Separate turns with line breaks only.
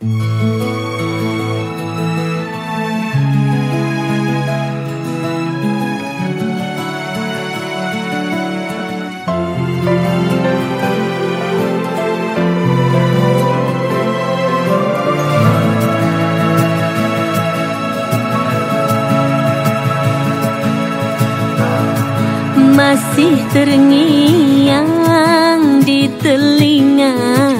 masih terngiang di telingaku